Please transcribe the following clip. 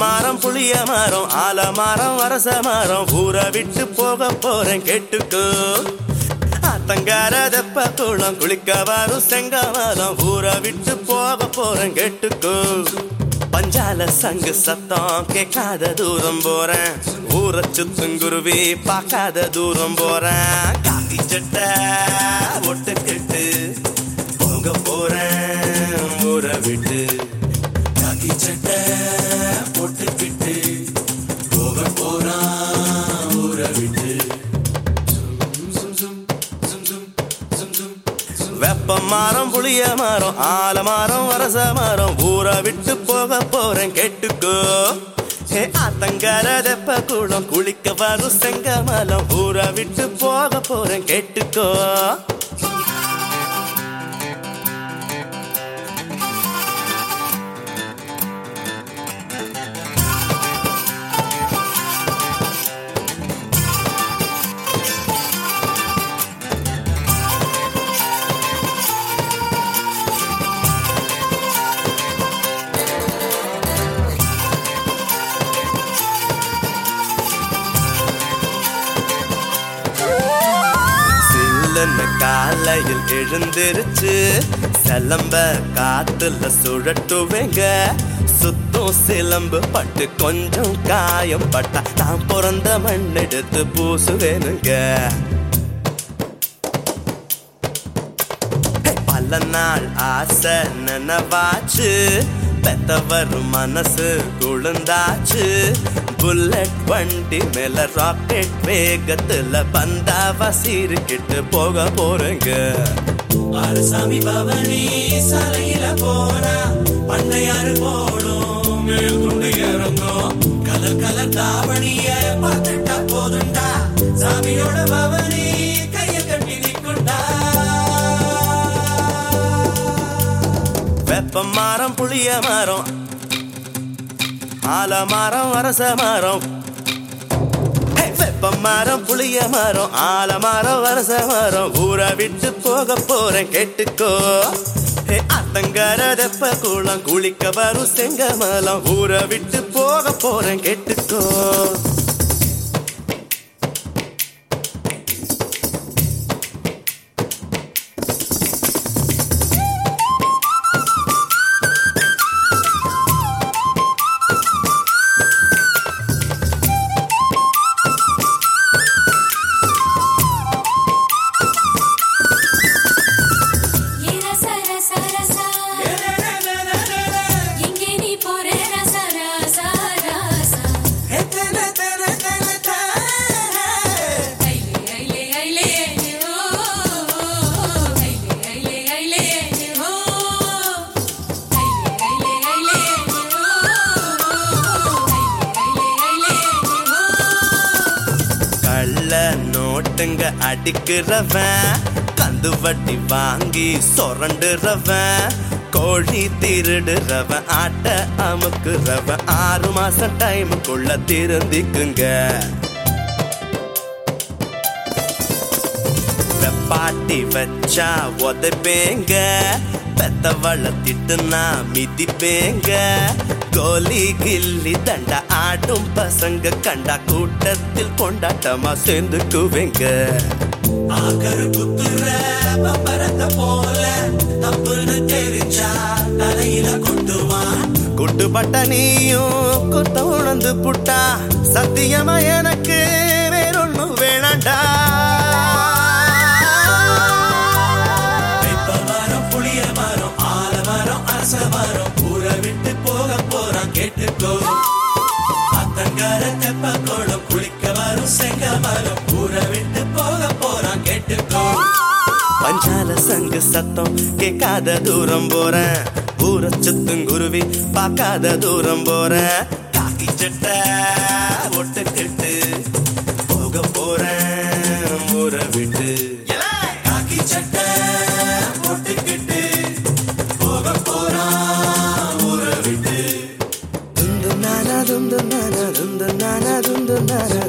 மாறம் புளிய மாறம் ஆல மாறம் வரச மாறம். ஊரை விட்டு போக போறேன் கேட்டுக்கோ. ஆத்தங்கார தெப்ப குளம் குளிக்க வரும் செங்கமலம் ஊரை விட்டு போக போறேன் கேட்டுக்கோ. பஞ்சால சங்கு சத்தம் கேட்காத தூரம் போறேன். ஊரை சுத்தும் குருவி பார்க்காத தூரம் போறேன். காக்கி சட்டை ஒட்டுக்கிட்டு போக போறேன். ஊரை விட்டு காக்கி சட்டை வெப்ப மரம் புளிய மரம் ஆல மரம் வரச மரம் ஊரை விட்டு போக போறேன் கேட்டுக்கோ. ஹே ஆத்தங்கர தெப்ப குளம் குளிக்க வரும் செங்கமலம். ஊரை விட்டு போக போறேன் கேட்டுக்கோ. சில்லுன்னு காலையில் எழுந்திருச்சு. சிலம்ப காத்துல சுழட்டுவேங்க. சுத்தம் சிலம்பு பட்டு கொஞ்சம் காயம் பட்டா தான் பிறந்த மண் எடுத்து பூசுவேனுங்க. பல நாள் ஆசை நினைவாச்சு. பெத்தவர் மனசு குழுந்தாச்சு புல்லட் வண்டி மேல ராக்கெட் வேகத்துல பந்தாவா சீருக்கிட்டு போக போறேங்க. அரசாமி பவனி சாலையில போனா பண்ணையாறு போடும். மேல் கொண்டு இறங்கும். கலர் கலர் தாவணிய பார்த்துட்டா போதுண்டா. சாமியோட பவனி கைய கட்டி நிற்குண்டா வெப்ப மரம் புளிய மரம் ஆலமரம் அரச மரம். வெப்ப மரம் புளிய மரம். ஆலமரம் அரச மரம். ஊரை விட்டு போக போறேன் கேட்டுக்கோ. ஹே அத்தங்கர தெப்ப குளம் குளிக்க வரும் செங்கமலம் ஊரை விட்டு போக போறேன் கேட்டுக்கோ. அடிக்கிறவன் கந்து வட்டி வாங்கி சொரண்டுறவன் கோழி திருடுறவன் ஆட்ட அமுக்குறவன் ஆறு மாசம் டைமுக்குள்ள திருந்திக்குங்க. பாட்டி வச்சா உதைப்பேங்க பெத்தவள திட்டுனா மிதிப்பேங்க. கோலி கில்லி தண்டா ஆடும் பசங்க கண்டா கூட்டத்தில் கொண்டாட்டமா சேர்ந்துக்குவேங்க. ஆக்கரு குத்துற பம்பரத்தை போல தப்புன்னு தெரிஞ்சா தலையில கொட்டுவான் குட்டுப்பட்ட நீயும் குத்த உணர்ந்து புட்டா. சத்தியமா எனக்கு சத்தம் கேட்காத தூரம் போறேன். ஊரை சுத்தும் குருவி பார்க்காத தூரம் போறேன். காக்கி சட்டை ஒட்டுக்கிட்டு போக போறேன். ஊரை விட்டு. காக்கி சட்டை போட்டுக்கிட்டு போக போறான். ஊரை விட்டு. துந்து நானா துந்து நானா துந்து நானா துந்து நானா